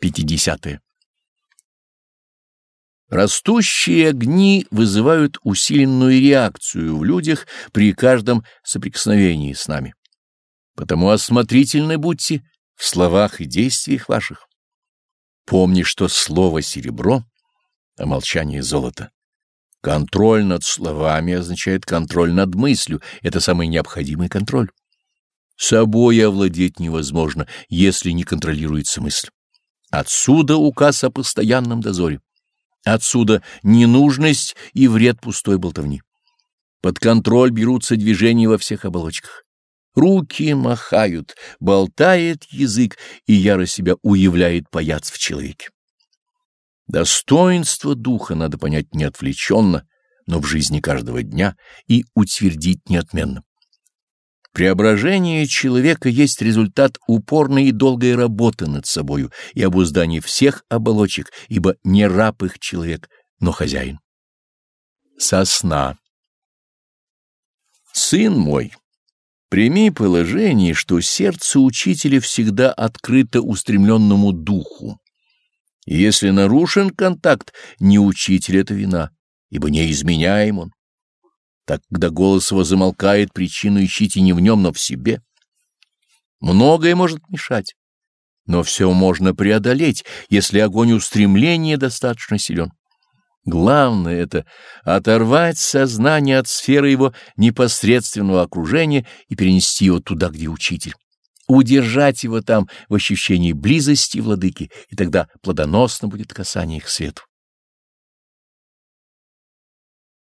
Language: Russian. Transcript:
50. -е. Растущие огни вызывают усиленную реакцию в людях при каждом соприкосновении с нами. Потому осмотрительны будьте в словах и действиях ваших. Помни, что слово — серебро, а молчание — золото. Контроль над словами означает контроль над мыслью. Это самый необходимый контроль. Собой овладеть невозможно, если не контролируется мысль. Отсюда указ о постоянном дозоре. Отсюда ненужность и вред пустой болтовни. Под контроль берутся движения во всех оболочках. Руки махают, болтает язык, и яро себя уявляет паяц в человеке. Достоинство духа надо понять не отвлеченно, но в жизни каждого дня и утвердить неотменно. Преображение человека есть результат упорной и долгой работы над собою и обуздания всех оболочек, ибо не раб их человек, но хозяин. Сосна. Сын мой, прими положение, что сердце учителя всегда открыто устремленному духу. Если нарушен контакт, не учитель это вина, ибо не изменяем он так когда голос его замолкает, причину ищите не в нем, но в себе. Многое может мешать, но все можно преодолеть, если огонь устремления достаточно силен. Главное — это оторвать сознание от сферы его непосредственного окружения и перенести его туда, где учитель. Удержать его там в ощущении близости владыки, и тогда плодоносно будет касание к свету.